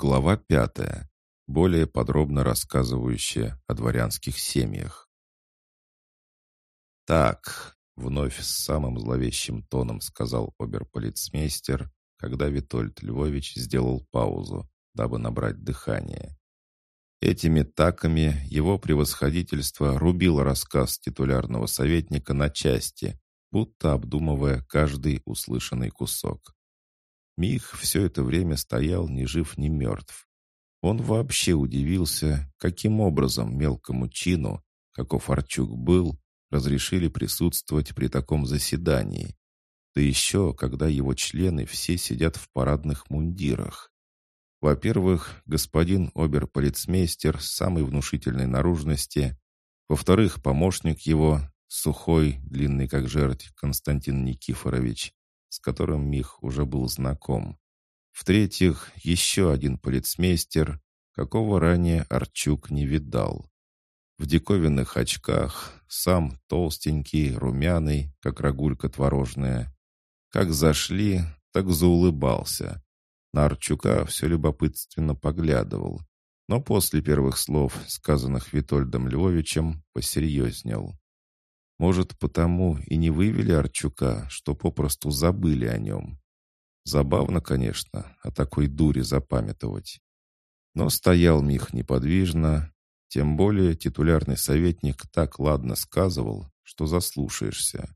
Глава пятая, более подробно рассказывающая о дворянских семьях. «Так», — вновь с самым зловещим тоном сказал оберполицмейстер, когда Витольд Львович сделал паузу, дабы набрать дыхание. Этими таками его превосходительство рубило рассказ титулярного советника на части, будто обдумывая каждый услышанный кусок. Мих все это время стоял ни жив, ни мертв. Он вообще удивился, каким образом мелкому чину, каков Арчук был, разрешили присутствовать при таком заседании. Да еще, когда его члены все сидят в парадных мундирах. Во-первых, господин оберполицмейстер самой внушительной наружности. Во-вторых, помощник его, сухой, длинный как жерть, Константин Никифорович с которым Мих уже был знаком. В-третьих, еще один полицмейстер, какого ранее Арчук не видал. В диковинных очках, сам толстенький, румяный, как рагулька творожная. Как зашли, так заулыбался. На Арчука все любопытственно поглядывал, но после первых слов, сказанных Витольдом Львовичем, посерьезнел. Может, потому и не вывели Арчука, что попросту забыли о нем. Забавно, конечно, о такой дуре запамятовать. Но стоял Мих неподвижно, тем более титулярный советник так ладно сказывал, что заслушаешься.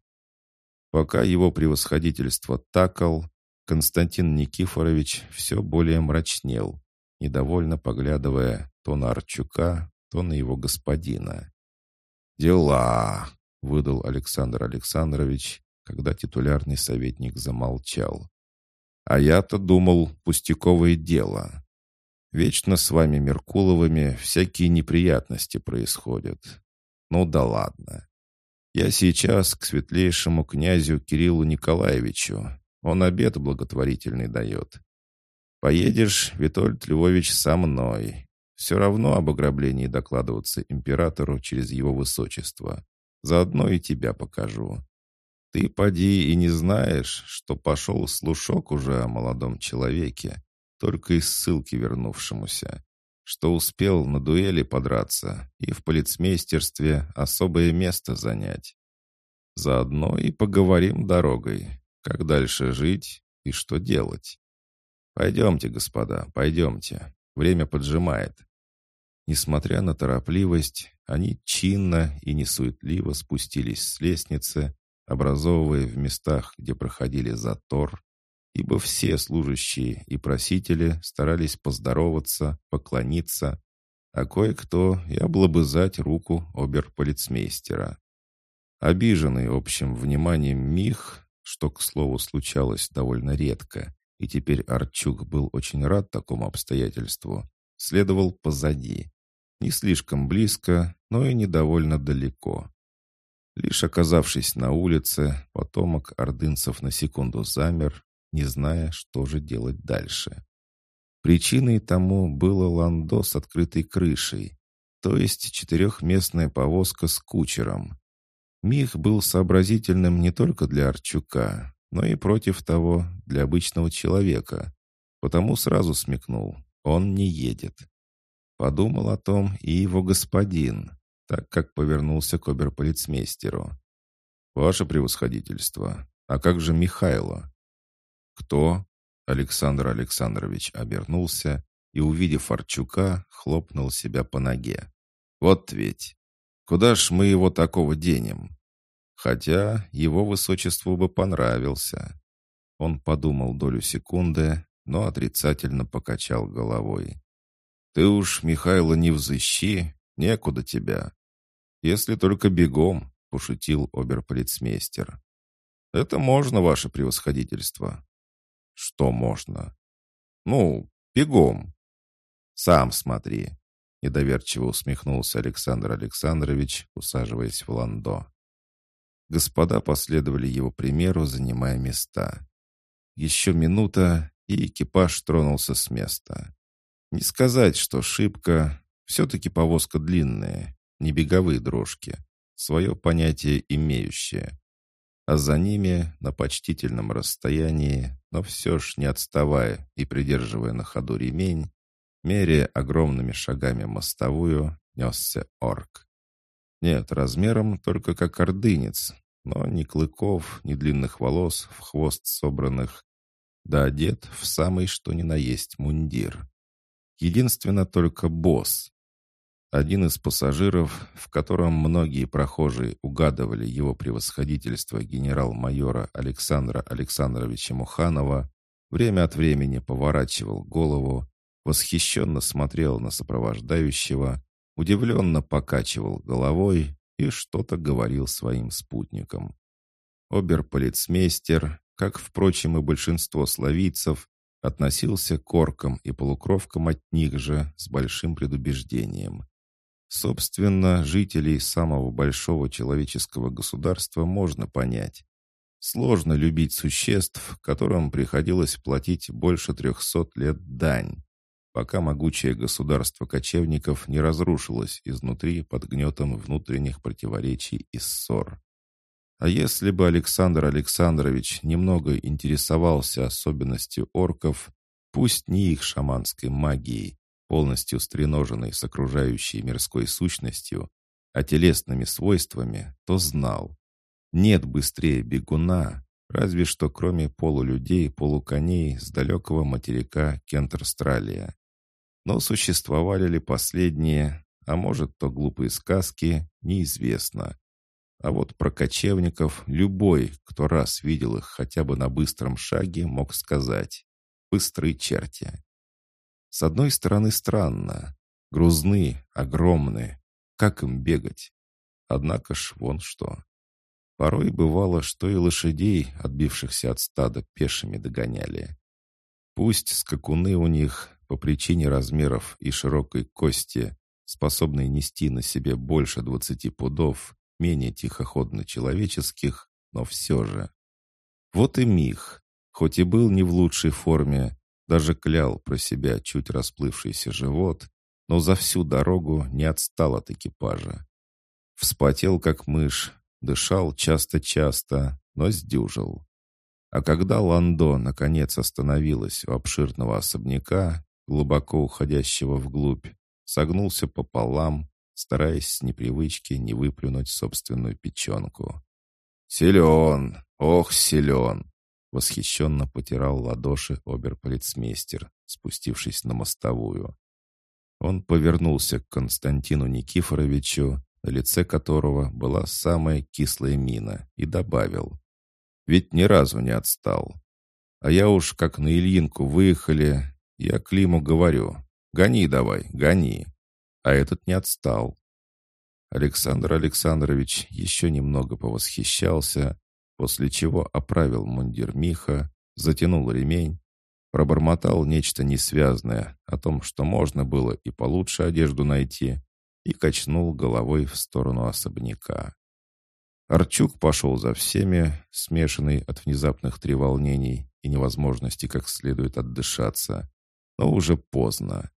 Пока его превосходительство такал, Константин Никифорович все более мрачнел, недовольно поглядывая то на Арчука, то на его господина. «Дела!» Выдал Александр Александрович, когда титулярный советник замолчал. «А я-то думал, пустяковое дело. Вечно с вами, Меркуловыми, всякие неприятности происходят. Ну да ладно. Я сейчас к светлейшему князю Кириллу Николаевичу. Он обед благотворительный дает. Поедешь, Витольд Львович, со мной. Все равно об ограблении докладываться императору через его высочество. Заодно и тебя покажу. Ты поди и не знаешь, что пошел слушок уже о молодом человеке, только из ссылки вернувшемуся, что успел на дуэли подраться и в полицмейстерстве особое место занять. Заодно и поговорим дорогой, как дальше жить и что делать. Пойдемте, господа, пойдемте. Время поджимает. Несмотря на торопливость, они чинно и несуетливо спустились с лестницы, образовывая в местах, где проходили затор, ибо все служащие и просители старались поздороваться, поклониться, а кое-кто и облобызать руку оберполицмейстера. Обиженный общим вниманием Мих, что, к слову, случалось довольно редко, и теперь Арчук был очень рад такому обстоятельству, следовал позади. Не слишком близко, но и недовольно далеко. Лишь оказавшись на улице, потомок ордынцев на секунду замер, не зная, что же делать дальше. Причиной тому было ландо с открытой крышей, то есть четырехместная повозка с кучером. Мих был сообразительным не только для Арчука, но и против того для обычного человека, потому сразу смекнул, он не едет. Подумал о том и его господин, так как повернулся к оберполицмейстеру. «Ваше превосходительство, а как же Михайло?» «Кто?» Александр Александрович обернулся и, увидев Арчука, хлопнул себя по ноге. «Вот ведь! Куда ж мы его такого денем?» Хотя его высочеству бы понравился. Он подумал долю секунды, но отрицательно покачал головой. «Ты уж, Михайло, не взыщи, некуда тебя. Если только бегом», — пошутил оберполицмейстер. «Это можно, ваше превосходительство». «Что можно?» «Ну, бегом». «Сам смотри», — недоверчиво усмехнулся Александр Александрович, усаживаясь в ландо. Господа последовали его примеру, занимая места. Еще минута, и экипаж тронулся с места. Не сказать, что шибко. Все-таки повозка длинная, не беговые дрожки. Свое понятие имеющее. А за ними, на почтительном расстоянии, но все ж не отставая и придерживая на ходу ремень, Меряя огромными шагами мостовую, несся орк. Нет, размером только как ордынец, но ни клыков, ни длинных волос в хвост собранных, да одет в самый что ни на есть мундир. Единственно только босс. Один из пассажиров, в котором многие прохожие угадывали его превосходительство генерал-майора Александра Александровича Муханова, время от времени поворачивал голову, восхищенно смотрел на сопровождающего, удивленно покачивал головой и что-то говорил своим спутникам. Оберполицмейстер, как, впрочем, и большинство славийцев, относился к оркам и полукровкам от них же с большим предубеждением. Собственно, жителей самого большого человеческого государства можно понять. Сложно любить существ, которым приходилось платить больше трехсот лет дань пока могучее государство кочевников не разрушилось изнутри под гнетом внутренних противоречий и ссор. А если бы Александр Александрович немного интересовался особенностью орков, пусть не их шаманской магией, полностью стреноженной с окружающей мирской сущностью, а телесными свойствами, то знал. Нет быстрее бегуна, разве что кроме полулюдей-полуконей с далекого материка Кентерстралия. Но существовали ли последние, а может, то глупые сказки, неизвестно. А вот про кочевников любой, кто раз видел их хотя бы на быстром шаге, мог сказать «быстрые черти». С одной стороны странно. Грузны, огромные. Как им бегать? Однако ж вон что. Порой бывало, что и лошадей, отбившихся от стада, пешими догоняли. Пусть скакуны у них по причине размеров и широкой кости, способной нести на себе больше двадцати пудов, менее тихоходно человеческих, но все же. Вот и Мих, хоть и был не в лучшей форме, даже клял про себя чуть расплывшийся живот, но за всю дорогу не отстал от экипажа. Вспотел, как мышь, дышал часто-часто, но сдюжил. А когда Ландо наконец остановилась у обширного особняка, глубоко уходящего вглубь, согнулся пополам, стараясь с непривычки не выплюнуть собственную печенку. «Силен! Ох, силен!» Восхищенно потирал ладоши оберполицмейстер, спустившись на мостовую. Он повернулся к Константину Никифоровичу, на лице которого была самая кислая мина, и добавил. «Ведь ни разу не отстал. А я уж как на Ильинку выехали, я Климу говорю, гони давай, гони. А этот не отстал. Александр Александрович еще немного повосхищался, после чего оправил мундир Миха, затянул ремень, пробормотал нечто несвязное о том, что можно было и получше одежду найти, и качнул головой в сторону особняка. Арчук пошел за всеми, смешанный от внезапных треволнений и невозможности как следует отдышаться. Но уже поздно.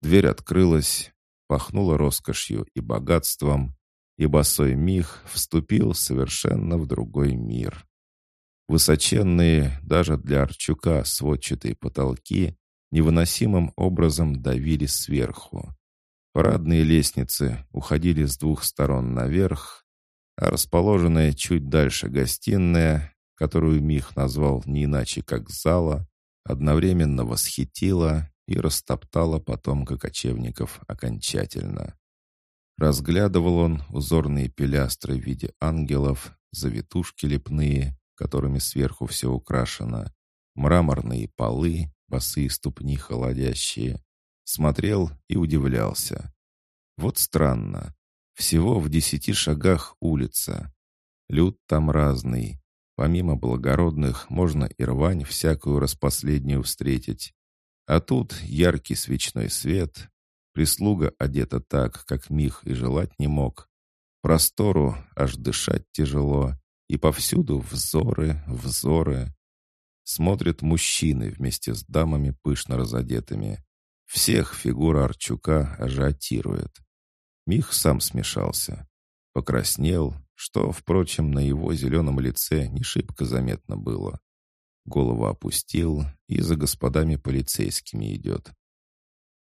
Дверь открылась, пахнула роскошью и богатством, и босой Мих вступил совершенно в другой мир. Высоченные, даже для Арчука, сводчатые потолки невыносимым образом давили сверху. Парадные лестницы уходили с двух сторон наверх, а расположенная чуть дальше гостиная, которую Мих назвал не иначе как зала, одновременно восхитила и растоптала потомка кочевников окончательно. Разглядывал он узорные пилястры в виде ангелов, завитушки лепные, которыми сверху все украшено, мраморные полы, босые ступни холодящие. Смотрел и удивлялся. Вот странно. Всего в десяти шагах улица. Люд там разный, Помимо благородных, можно и рвань всякую распоследнюю встретить. А тут яркий свечной свет, прислуга одета так, как Мих и желать не мог. Простору аж дышать тяжело, и повсюду взоры, взоры. Смотрят мужчины вместе с дамами пышно разодетыми. Всех фигура Арчука ажиотирует. Мих сам смешался. Покраснел, что, впрочем, на его зеленом лице не шибко заметно было. Голову опустил и за господами полицейскими идет.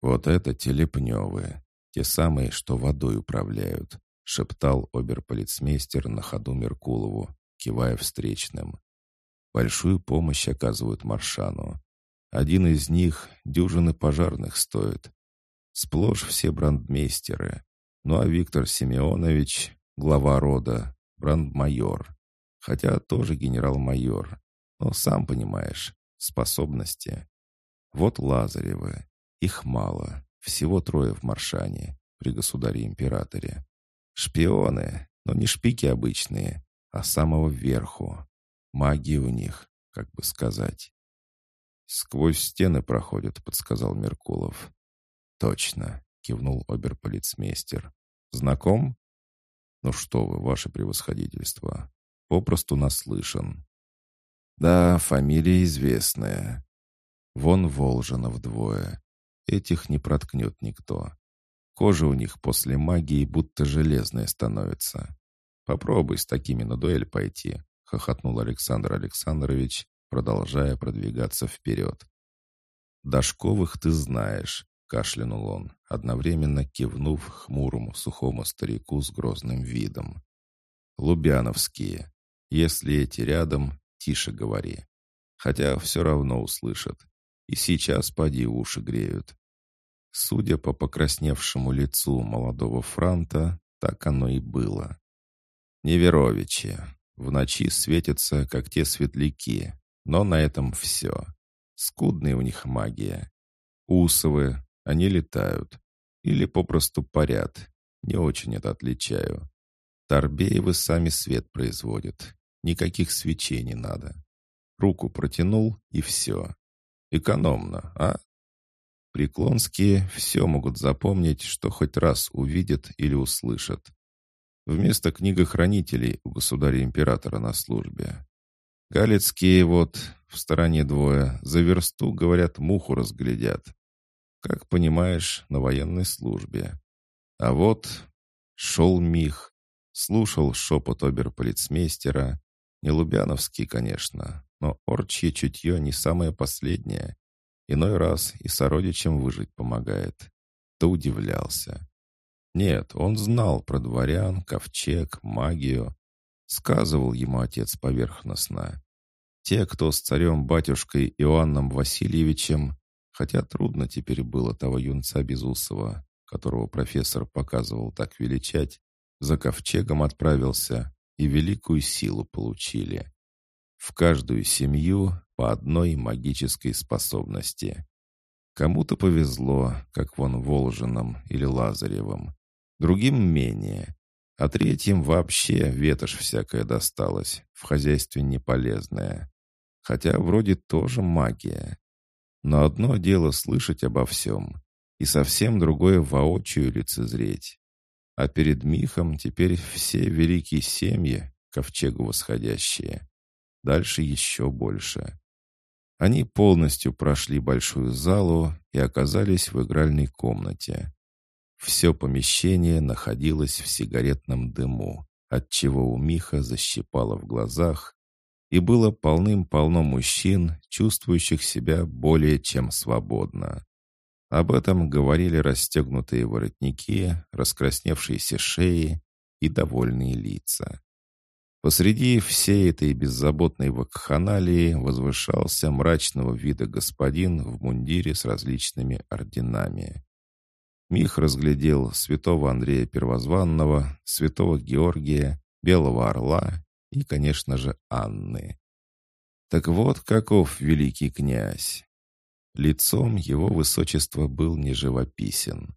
«Вот это телепневы, те самые, что водой управляют», шептал оберполицмейстер на ходу Меркулову, кивая встречным. Большую помощь оказывают Маршану. Один из них дюжины пожарных стоит. Сплошь все брандмейстеры. Ну а Виктор Семенович, глава рода, брандмайор. Хотя тоже генерал-майор. Но сам понимаешь, способности. Вот Лазаревы. Их мало. Всего трое в Маршане, при государе-императоре. Шпионы, но не шпики обычные, а самого верху. Магия у них, как бы сказать. «Сквозь стены проходят», — подсказал Меркулов. «Точно», — кивнул оберполицмейстер. «Знаком?» «Ну что вы, ваше превосходительство, попросту наслышан». «Да, фамилия известная. Вон Волжина вдвое. Этих не проткнет никто. Кожа у них после магии будто железная становится. Попробуй с такими на дуэль пойти», — хохотнул Александр Александрович, продолжая продвигаться вперед. «Дашковых ты знаешь», — кашлянул он, одновременно кивнув хмурому сухому старику с грозным видом. «Лубяновские. Если эти рядом, тише говори. Хотя все равно услышат. И сейчас поди уши греют. Судя по покрасневшему лицу молодого франта, так оно и было. Неверовичи. В ночи светятся, как те светляки, но на этом все. Скудная у них магия. Усовы, они летают. Или попросту парят. Не очень это отличаю. Торбеевы сами свет производят. Никаких свечей не надо. Руку протянул, и все. Экономно, а? Преклонские все могут запомнить, что хоть раз увидят или услышат. Вместо книгохранителей у государя-императора на службе. Галицкие вот, в стороне двое, за версту, говорят, муху разглядят. Как понимаешь, на военной службе. А вот шел Мих, слушал шепот оберполицмейстера, не Лубяновский, конечно, но орчье чутье не самое последнее. Иной раз и сородичам выжить помогает. То удивлялся. Нет, он знал про дворян, ковчег, магию. Сказывал ему отец поверхностно. Те, кто с царем-батюшкой Иоанном Васильевичем, хотя трудно теперь было того юнца Безусова, которого профессор показывал так величать, за ковчегом отправился и великую силу получили. В каждую семью по одной магической способности. Кому-то повезло, как вон Волжином или Лазаревым, другим менее, а третьим вообще ветошь всякая досталась, в хозяйстве неполезная. Хотя вроде тоже магия. Но одно дело слышать обо всем, и совсем другое воочию лицезреть. А перед Михом теперь все великие семьи, ковчегу восходящие. Дальше еще больше. Они полностью прошли большую залу и оказались в игральной комнате. Все помещение находилось в сигаретном дыму, отчего у Миха защипало в глазах, и было полным-полно мужчин, чувствующих себя более чем свободно. Об этом говорили расстегнутые воротники, раскрасневшиеся шеи и довольные лица. Посреди всей этой беззаботной вакханалии возвышался мрачного вида господин в мундире с различными орденами. Мих разглядел святого Андрея Первозванного, святого Георгия, Белого Орла и, конечно же, Анны. Так вот, каков великий князь. Лицом его высочество был неживописен.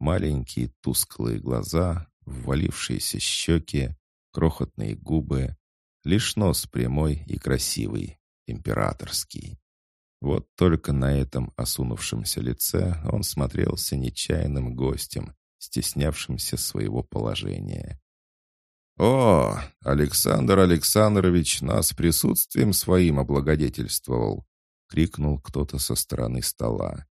Маленькие тусклые глаза, ввалившиеся щеки, крохотные губы, лишь нос прямой и красивый, императорский. Вот только на этом осунувшемся лице он смотрелся нечаянным гостем, стеснявшимся своего положения. «О, Александр Александрович нас присутствием своим облагодетельствовал!» — крикнул кто-то со стороны стола.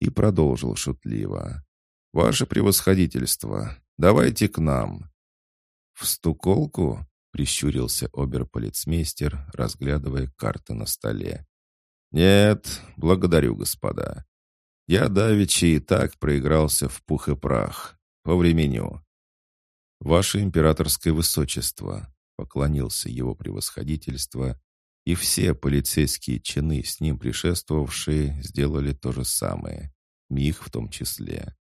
И продолжил шутливо. «Ваше превосходительство, давайте к нам. «В стуколку?» — прищурился оберполицмейстер, разглядывая карты на столе. «Нет, благодарю, господа. Я давеча и так проигрался в пух и прах. По времени. Ваше императорское высочество, поклонился его превосходительство, и все полицейские чины, с ним предшествовавшие, сделали то же самое, Мих в том числе.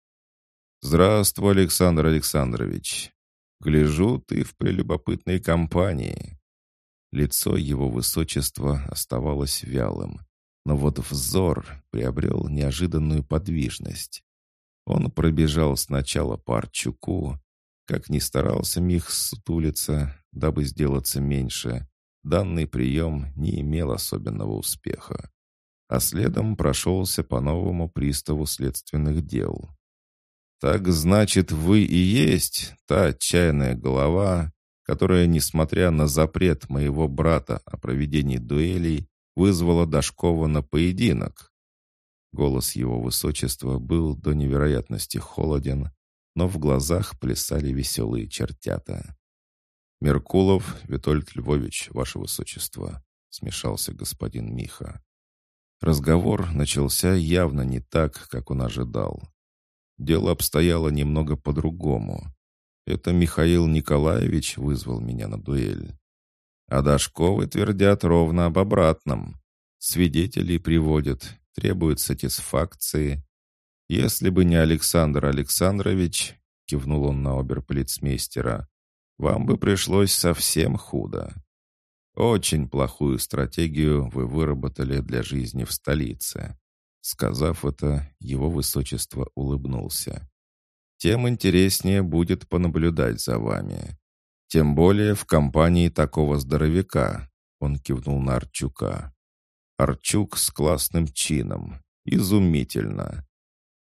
«Здравствуй, Александр Александрович. Гляжу, ты в прелюбопытной компании». Лицо его высочества оставалось вялым, но вот взор приобрел неожиданную подвижность. Он пробежал сначала по Арчуку, как ни старался Мих сутулиться, дабы сделаться меньше, данный прием не имел особенного успеха. А следом прошелся по новому приставу следственных дел. «Так значит, вы и есть та отчаянная голова, которая, несмотря на запрет моего брата о проведении дуэлей, вызвала Дашкова на поединок. Голос его высочества был до невероятности холоден, но в глазах плясали веселые чертята. «Меркулов Витольд Львович, ваше высочество», — смешался господин Миха. Разговор начался явно не так, как он ожидал. Дело обстояло немного по-другому. Это Михаил Николаевич вызвал меня на дуэль. А Дашковы твердят ровно об обратном. Свидетелей приводят, требуют сатисфакции. Если бы не Александр Александрович, кивнул он на оберполицмейстера, вам бы пришлось совсем худо. Очень плохую стратегию вы выработали для жизни в столице. Сказав это, его высочество улыбнулся. Тем интереснее будет понаблюдать за вами. Тем более в компании такого здоровяка. Он кивнул на Арчука. Арчук с классным чином. Изумительно.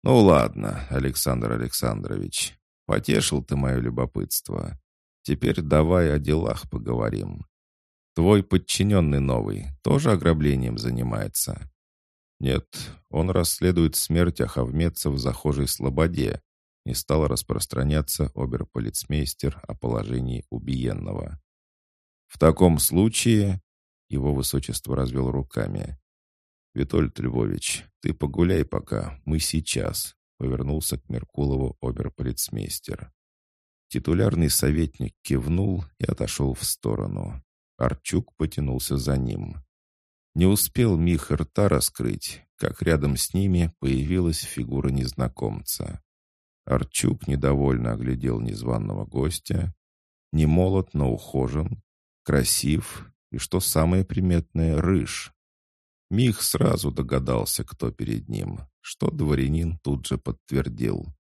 Ну ладно, Александр Александрович, потешил ты мое любопытство. Теперь давай о делах поговорим. Твой подчиненный новый тоже ограблением занимается? Нет, он расследует смерть ахавмедца в захожей слободе, не стал распространяться оберполицмейстер о положении убиенного. «В таком случае...» — его высочество развел руками. «Витольд Львович, ты погуляй пока, мы сейчас», — повернулся к Меркулову оберполицмейстер. Титулярный советник кивнул и отошел в сторону. Арчук потянулся за ним. Не успел Мих рта раскрыть, как рядом с ними появилась фигура незнакомца. Арчук недовольно оглядел незваного гостя. Не молод, но ухожен, красив и, что самое приметное, рыж. Мих сразу догадался, кто перед ним, что дворянин тут же подтвердил.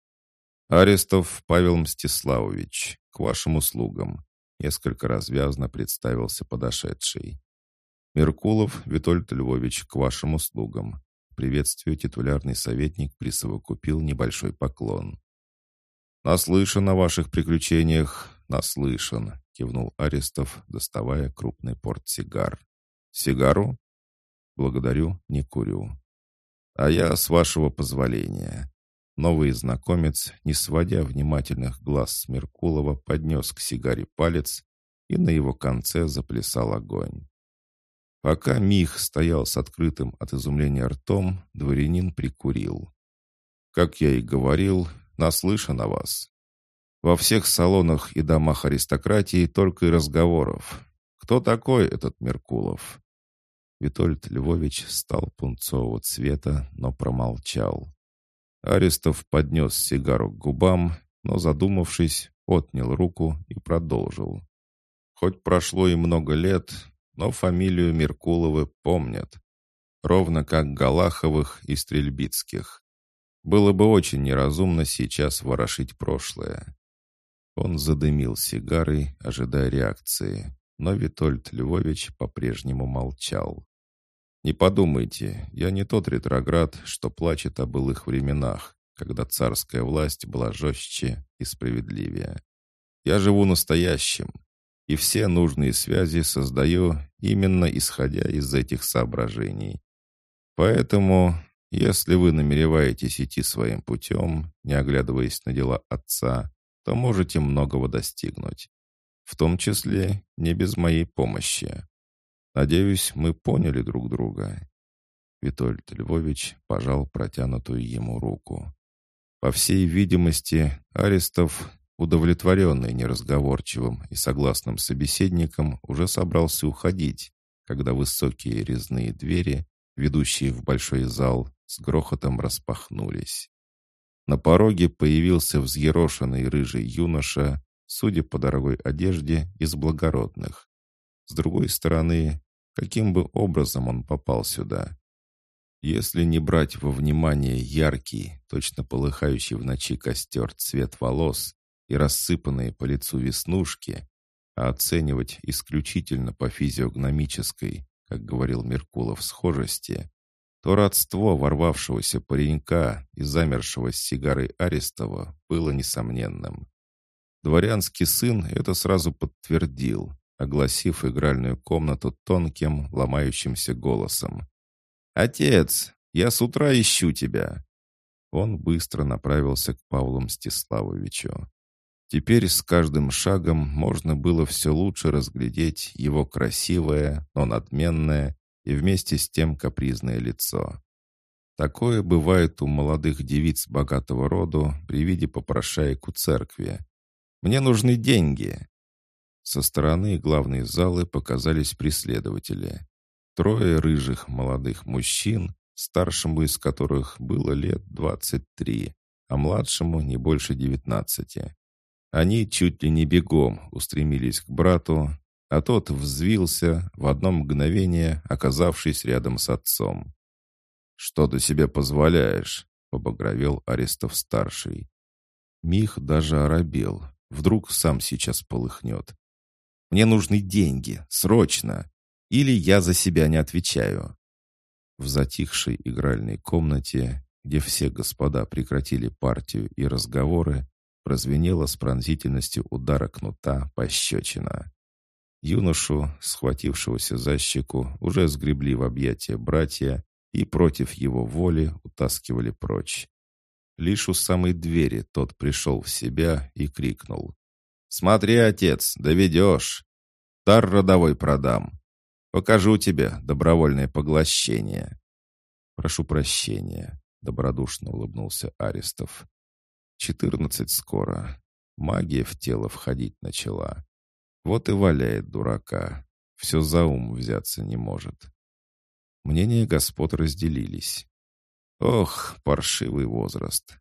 «Арестов Павел Мстиславович, к вашим услугам», несколько развязно представился подошедший. «Меркулов Витольд Львович, к вашим услугам». Приветствию титулярный советник присовокупил небольшой поклон. «Наслышан о ваших приключениях, наслышан», — кивнул Арестов, доставая крупный портсигар. «Сигару?» «Благодарю, не курю». «А я, с вашего позволения». Новый знакомец, не сводя внимательных глаз с Меркулова, поднес к сигаре палец, и на его конце заплясал огонь. Пока Мих стоял с открытым от изумления ртом, дворянин прикурил. Как я и говорил, Наслышан о вас. Во всех салонах и домах аристократии только и разговоров. Кто такой этот Меркулов?» Витольд Львович стал пунцового цвета, но промолчал. Арестов поднес сигару к губам, но, задумавшись, отнял руку и продолжил. Хоть прошло и много лет, но фамилию Меркуловы помнят. Ровно как Галаховых и Стрельбицких. Было бы очень неразумно сейчас ворошить прошлое. Он задымил сигарой, ожидая реакции, но Витольд Львович по-прежнему молчал. «Не подумайте, я не тот ретроград, что плачет о былых временах, когда царская власть была жестче и справедливее. Я живу настоящим, и все нужные связи создаю именно исходя из этих соображений. Поэтому если вы намереваетесь идти своим путем, не оглядываясь на дела отца, то можете многого достигнуть. В том числе не без моей помощи. Надеюсь, мы поняли друг друга. Витольд Львович пожал протянутую ему руку. По всей видимости, Арестов, удовлетворенный неразговорчивым и согласным собеседником, уже собрался уходить, когда высокие резные двери, ведущие в большой зал, с грохотом распахнулись. На пороге появился взъерошенный рыжий юноша, судя по дорогой одежде, из благородных. С другой стороны, каким бы образом он попал сюда? Если не брать во внимание яркий, точно полыхающий в ночи костер цвет волос и рассыпанные по лицу веснушки, а оценивать исключительно по физиогномической, как говорил Меркулов, схожести, то родство ворвавшегося паренька и замершего с сигарой Арестова было несомненным. Дворянский сын это сразу подтвердил, огласив игральную комнату тонким, ломающимся голосом. «Отец, я с утра ищу тебя!» Он быстро направился к Павлу Мстиславовичу. Теперь с каждым шагом можно было все лучше разглядеть его красивое, но надменное и вместе с тем капризное лицо. Такое бывает у молодых девиц богатого рода при виде попрошаек у церкви. «Мне нужны деньги!» Со стороны главной залы показались преследователи. Трое рыжих молодых мужчин, старшему из которых было лет 23, а младшему не больше 19. Они чуть ли не бегом устремились к брату, а тот взвился, в одно мгновение оказавшись рядом с отцом. «Что ты себе позволяешь?» — побагровел Арестов-старший. Мих даже оробел. Вдруг сам сейчас полыхнет. «Мне нужны деньги, срочно!» Или я за себя не отвечаю. В затихшей игральной комнате, где все господа прекратили партию и разговоры, прозвенела с пронзительностью удара кнута пощечина. Юношу, схватившегося за щеку, уже сгребли в объятия братья и против его воли утаскивали прочь. Лишь у самой двери тот пришел в себя и крикнул. «Смотри, отец, доведешь! Дар родовой продам!» Покажу тебе добровольное поглощение». «Прошу прощения», — добродушно улыбнулся Арестов. «Четырнадцать скоро. Магия в тело входить начала. Вот и валяет дурака. Все за ум взяться не может». Мнения господ разделились. Ох, паршивый возраст.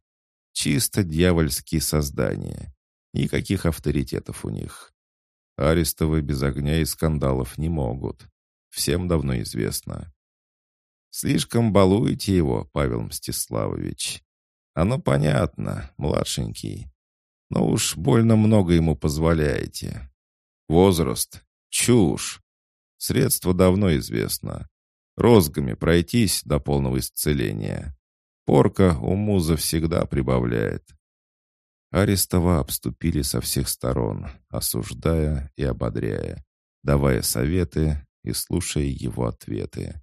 Чисто дьявольские создания. Никаких авторитетов у них. Арестовы без огня и скандалов не могут. Всем давно известно. Слишком балуете его, Павел Мстиславович. Оно понятно, младшенький. Но уж больно много ему позволяете. Возраст — чушь. Средство давно известно. Розгами пройтись до полного исцеления. Порка у муза всегда прибавляет. Арестова обступили со всех сторон, осуждая и ободряя, давая советы, и слушая его ответы.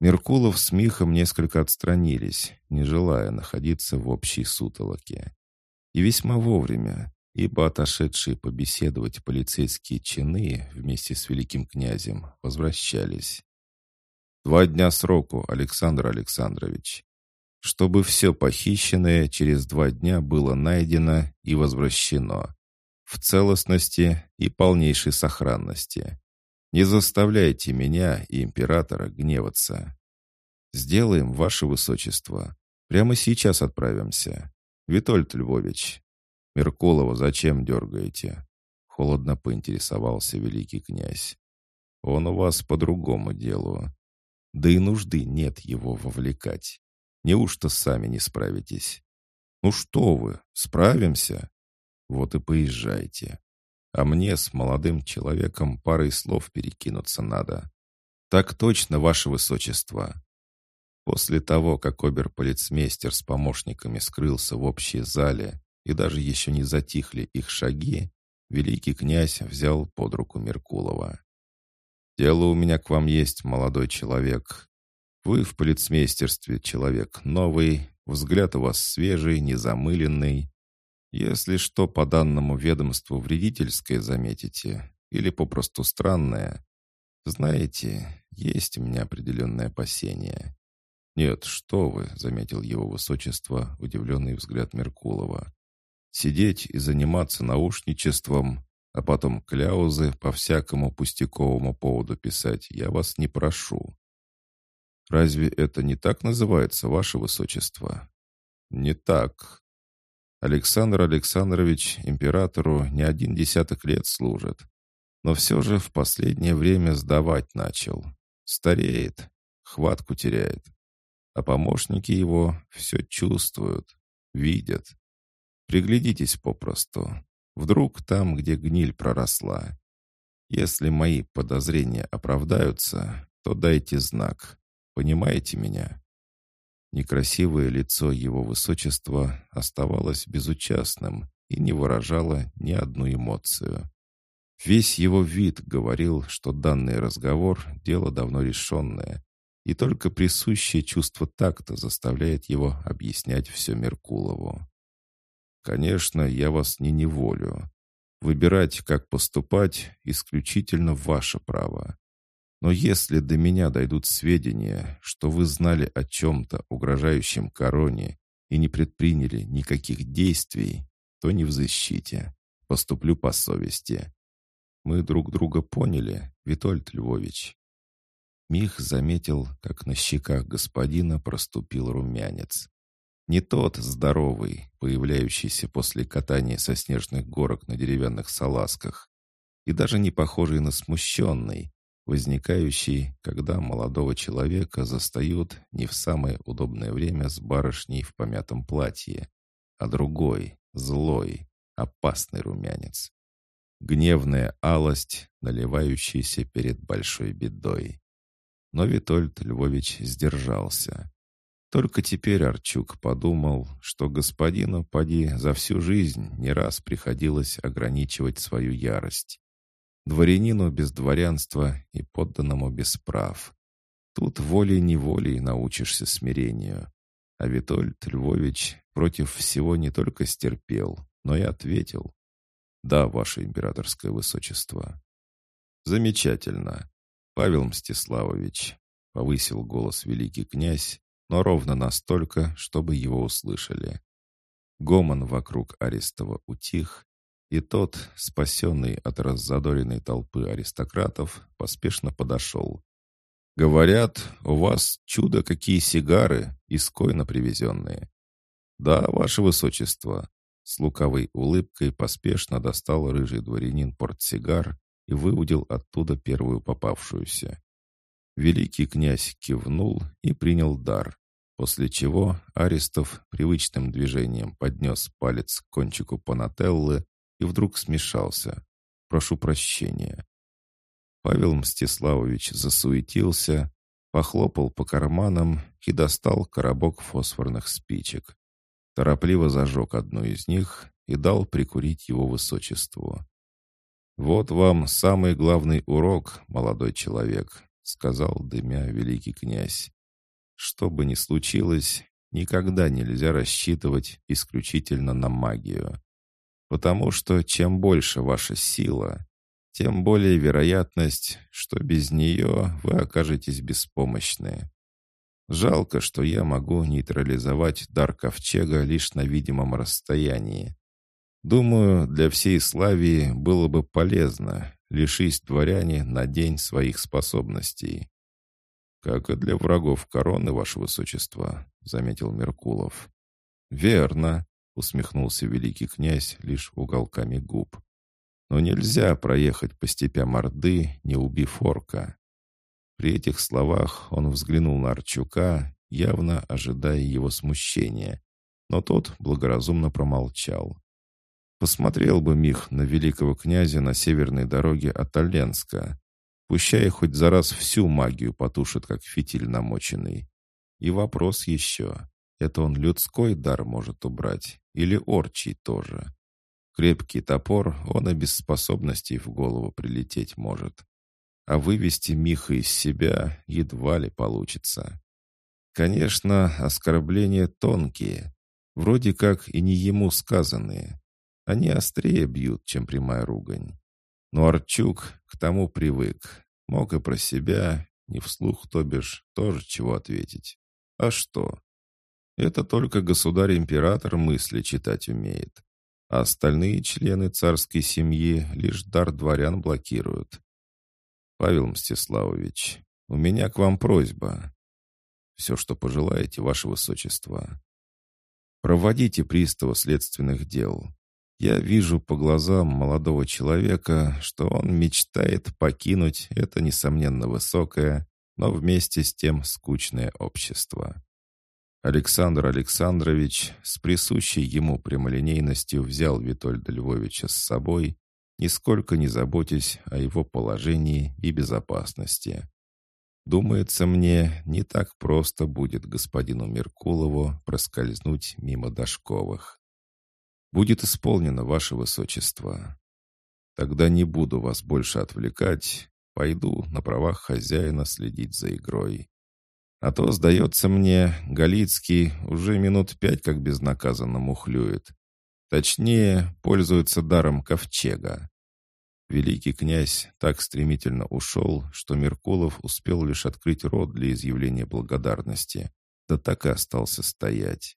Меркулов с Михом несколько отстранились, не желая находиться в общей сутолоке. И весьма вовремя, ибо отошедшие побеседовать полицейские чины вместе с великим князем возвращались. «Два дня сроку, Александр Александрович. Чтобы все похищенное через два дня было найдено и возвращено. В целостности и полнейшей сохранности. Не заставляйте меня и императора гневаться. Сделаем, ваше высочество. Прямо сейчас отправимся. Витольд Львович. Меркулова зачем дергаете? Холодно поинтересовался великий князь. Он у вас по другому делу. Да и нужды нет его вовлекать. Неужто сами не справитесь? Ну что вы, справимся? Вот и поезжайте. А мне с молодым человеком парой слов перекинуться надо. Так точно, ваше высочество. После того, как оберполицмейстер с помощниками скрылся в общей зале и даже еще не затихли их шаги, великий князь взял под руку Меркулова. «Дело у меня к вам есть, молодой человек. Вы в полицмейстерстве человек новый, взгляд у вас свежий, незамыленный. Если что по данному ведомству вредительское заметите или попросту странное, знаете, есть у меня определенное опасение. «Нет, что вы», — заметил его высочество, удивленный взгляд Меркулова. «Сидеть и заниматься наушничеством, а потом кляузы по всякому пустяковому поводу писать я вас не прошу». «Разве это не так называется, ваше высочество?» «Не так. Александр Александрович императору не один десяток лет служит, но все же в последнее время сдавать начал. Стареет, хватку теряет а помощники его все чувствуют, видят. Приглядитесь попросту. Вдруг там, где гниль проросла. Если мои подозрения оправдаются, то дайте знак. Понимаете меня?» Некрасивое лицо его высочества оставалось безучастным и не выражало ни одну эмоцию. Весь его вид говорил, что данный разговор — дело давно решенное, и только присущее чувство такта заставляет его объяснять все Меркулову. «Конечно, я вас не неволю. Выбирать, как поступать, исключительно ваше право. Но если до меня дойдут сведения, что вы знали о чем-то, угрожающем короне, и не предприняли никаких действий, то не в. Поступлю по совести. Мы друг друга поняли, Витольд Львович. Мих заметил, как на щеках господина проступил румянец. Не тот здоровый, появляющийся после катания со снежных горок на деревянных салазках, и даже не похожий на смущенный, возникающий, когда молодого человека застают не в самое удобное время с барышней в помятом платье, а другой, злой, опасный румянец. Гневная алость, наливающаяся перед большой бедой. Но Витольд Львович сдержался. Только теперь Арчук подумал, что господину поди за всю жизнь не раз приходилось ограничивать свою ярость. Дворянину без дворянства и подданному без прав. Тут волей-неволей научишься смирению. А Витольд Львович против всего не только стерпел, но и ответил. «Да, ваше императорское высочество». «Замечательно. «Павел Мстиславович», — повысил голос великий князь, но ровно настолько, чтобы его услышали. Гомон вокруг Арестова утих, и тот, спасенный от раззадоренной толпы аристократов, поспешно подошел. «Говорят, у вас чудо какие сигары, искойно привезенные». «Да, ваше высочество», — с луковой улыбкой поспешно достал рыжий дворянин портсигар и выудил оттуда первую попавшуюся. Великий князь кивнул и принял дар, после чего Аристов привычным движением поднес палец к кончику Панателлы и вдруг смешался. «Прошу прощения». Павел Мстиславович засуетился, похлопал по карманам и достал коробок фосфорных спичек. Торопливо зажег одну из них и дал прикурить его высочеству. «Вот вам самый главный урок, молодой человек», — сказал дымя великий князь. «Что бы ни случилось, никогда нельзя рассчитывать исключительно на магию. Потому что чем больше ваша сила, тем более вероятность, что без нее вы окажетесь беспомощны. Жалко, что я могу нейтрализовать дар ковчега лишь на видимом расстоянии. Думаю, для всей Славии было бы полезно, лишись дворяне на день своих способностей. «Как и для врагов короны, ваше высочество», — заметил Меркулов. «Верно», — усмехнулся великий князь лишь уголками губ. «Но нельзя проехать по степям Орды, не убив орка». При этих словах он взглянул на Арчука, явно ожидая его смущения, но тот благоразумно промолчал. Посмотрел бы Мих на великого князя на северной дороге от Оленска. Пущай хоть за раз всю магию потушит, как фитиль намоченный. И вопрос еще. Это он людской дар может убрать? Или орчий тоже? Крепкий топор, он и без способностей в голову прилететь может. А вывести Миха из себя едва ли получится. Конечно, оскорбления тонкие, вроде как и не ему сказанные. Они острее бьют, чем прямая ругань. Но Арчук к тому привык. Мог и про себя, не вслух, то бишь, тоже чего ответить. А что? Это только государь-император мысли читать умеет. А остальные члены царской семьи лишь дар дворян блокируют. Павел Мстиславович, у меня к вам просьба. Все, что пожелаете, ваше высочество. Проводите пристава следственных дел. Я вижу по глазам молодого человека, что он мечтает покинуть это, несомненно, высокое, но вместе с тем скучное общество. Александр Александрович с присущей ему прямолинейностью взял Витольда Львовича с собой, нисколько не заботясь о его положении и безопасности. Думается мне, не так просто будет господину Меркулову проскользнуть мимо Дашковых. Будет исполнено, ваше высочество. Тогда не буду вас больше отвлекать, пойду на правах хозяина следить за игрой. А то, сдается мне, Галицкий уже минут пять как безнаказанно мухлюет. Точнее, пользуется даром ковчега. Великий князь так стремительно ушел, что Меркулов успел лишь открыть рот для изъявления благодарности, да так и остался стоять.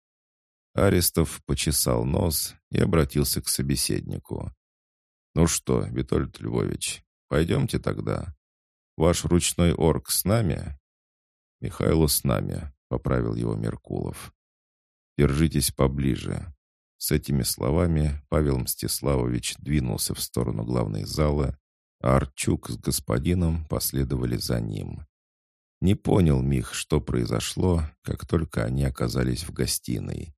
Арестов почесал нос и обратился к собеседнику. «Ну что, Витольд Львович, пойдемте тогда. Ваш ручной орк с нами?» «Михайло с нами», — поправил его Меркулов. «Держитесь поближе». С этими словами Павел Мстиславович двинулся в сторону главной залы, а Арчук с господином последовали за ним. Не понял Мих, что произошло, как только они оказались в гостиной.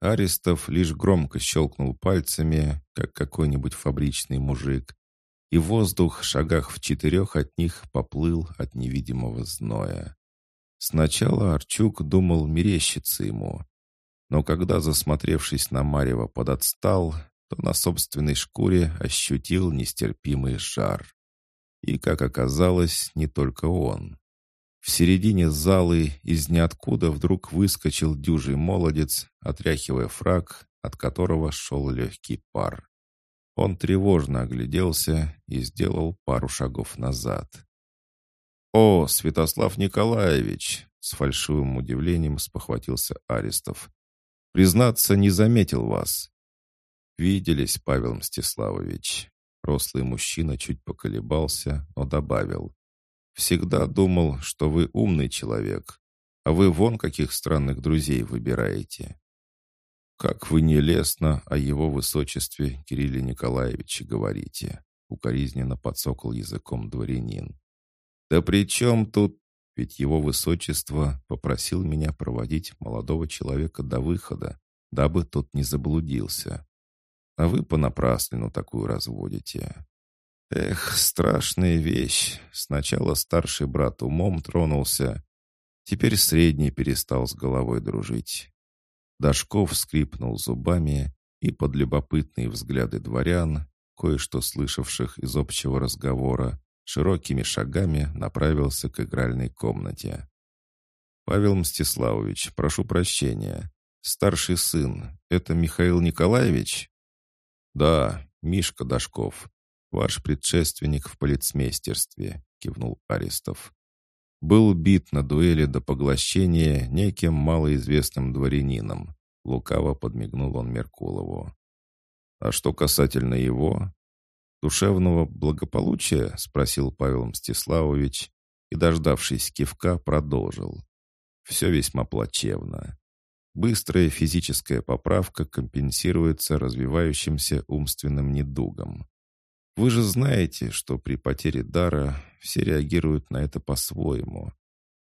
Арестов лишь громко щелкнул пальцами, как какой-нибудь фабричный мужик, и воздух в шагах в четырех от них поплыл от невидимого зноя. Сначала Арчук думал мерещиться ему, но когда, засмотревшись на Марева, подотстал, то на собственной шкуре ощутил нестерпимый жар. И, как оказалось, не только он. В середине залы из ниоткуда вдруг выскочил дюжий молодец, отряхивая фраг, от которого шел легкий пар. Он тревожно огляделся и сделал пару шагов назад. «О, Святослав Николаевич!» — с фальшивым удивлением спохватился Арестов. «Признаться, не заметил вас». «Виделись, Павел Мстиславович». Рослый мужчина чуть поколебался, но добавил. «Всегда думал, что вы умный человек, а вы вон каких странных друзей выбираете». «Как вы нелестно о его высочестве Кирилле Николаевиче говорите», укоризненно подсокал языком дворянин. «Да при чем тут...» Ведь его высочество попросил меня проводить молодого человека до выхода, дабы тот не заблудился. А вы понапраслину такую разводите. Эх, страшная вещь. Сначала старший брат умом тронулся, теперь средний перестал с головой дружить. Дашков скрипнул зубами, и под любопытные взгляды дворян, кое-что слышавших из общего разговора, широкими шагами направился к игральной комнате. «Павел Мстиславович, прошу прощения. Старший сын — это Михаил Николаевич?» «Да, Мишка Дашков, ваш предшественник в полицмейстерстве», — кивнул Аристов. «Был бит на дуэли до поглощения неким малоизвестным дворянином», — лукаво подмигнул он Меркулову. «А что касательно его, «Душевного благополучия?» — спросил Павел Мстиславович и, дождавшись кивка, продолжил. «Все весьма плачевно. Быстрая физическая поправка компенсируется развивающимся умственным недугом. Вы же знаете, что при потере дара все реагируют на это по-своему.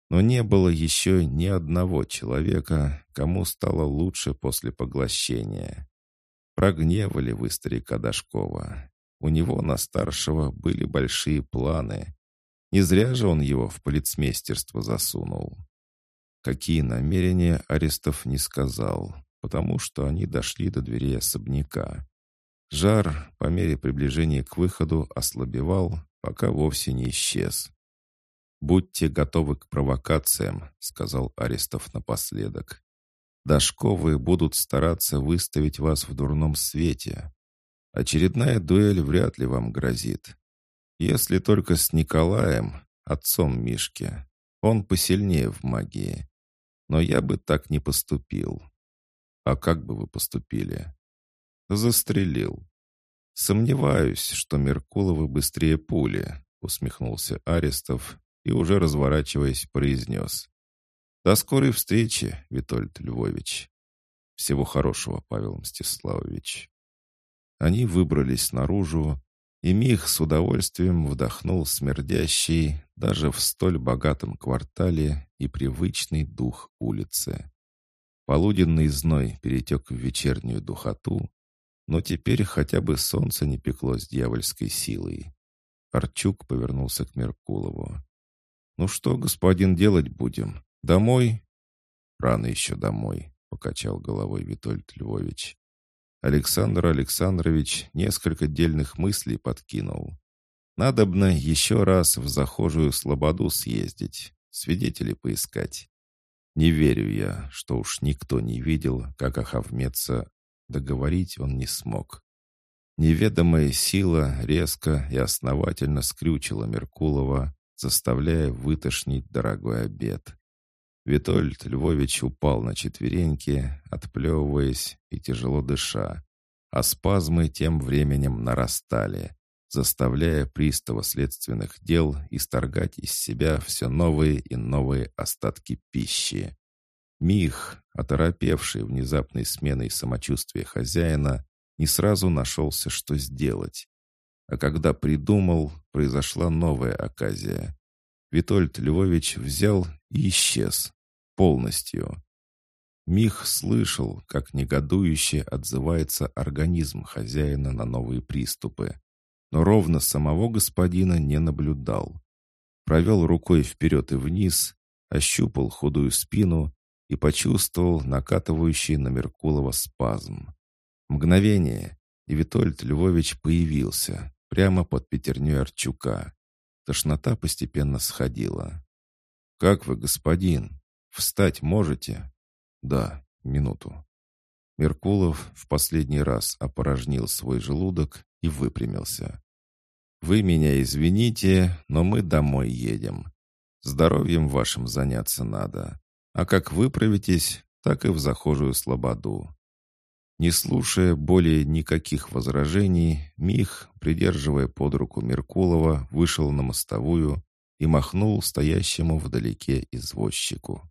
Но не было еще ни одного человека, кому стало лучше после поглощения. Прогневали вы старика Дашкова. У него на старшего были большие планы. Не зря же он его в полицмейстерство засунул. Какие намерения Арестов не сказал, потому что они дошли до дверей особняка. Жар по мере приближения к выходу ослабевал, пока вовсе не исчез. «Будьте готовы к провокациям», — сказал Арестов напоследок. «Дашковые будут стараться выставить вас в дурном свете, Очередная дуэль вряд ли вам грозит. Если только с Николаем, отцом Мишки. Он посильнее в магии. Но я бы так не поступил. А как бы вы поступили? Застрелил. Сомневаюсь, что Меркуловы быстрее пули, усмехнулся Арестов и уже разворачиваясь произнес. До скорой встречи, Витольд Львович. Всего хорошего, Павел Мстиславович. Они выбрались наружу, и Мих с удовольствием вдохнул смердящий даже в столь богатом квартале и привычный дух улицы. Полуденный зной перетек в вечернюю духоту, но теперь хотя бы солнце не пекло с дьявольской силой. Арчук повернулся к Меркулову. «Ну что, господин, делать будем? Домой?» «Рано еще домой», — покачал головой Витольд Львович. Александр Александрович несколько дельных мыслей подкинул. Надобно еще раз в захожую слободу съездить, свидетелей поискать. Не верю я, что уж никто не видел, как Ахавмеца договорить он не смог. Неведомая сила резко и основательно скрючила Меркулова, заставляя вытошнить дорогой обед. Витольд Львович упал на четвереньки, отплевываясь и тяжело дыша, а спазмы тем временем нарастали, заставляя пристава следственных дел исторгать из себя все новые и новые остатки пищи. Мих, оторопевший внезапной сменой самочувствия хозяина, не сразу нашелся, что сделать. А когда придумал, произошла новая оказия. Витольд Львович взял и исчез. Полностью. Мих слышал, как негодующе отзывается организм хозяина на новые приступы но ровно самого господина не наблюдал. Провел рукой вперед и вниз, ощупал худую спину и почувствовал накатывающий на Меркулова спазм. Мгновение, и Витольд Львович появился, прямо под пятерней Арчука. Тошнота постепенно сходила. «Как вы, господин? Встать можете?» «Да, минуту». Меркулов в последний раз опорожнил свой желудок и выпрямился. «Вы меня извините, но мы домой едем. Здоровьем вашим заняться надо. А как выправитесь, так и в захожую слободу». Не слушая более никаких возражений, Мих, придерживая под руку Меркулова, вышел на мостовую и махнул стоящему вдалеке извозчику.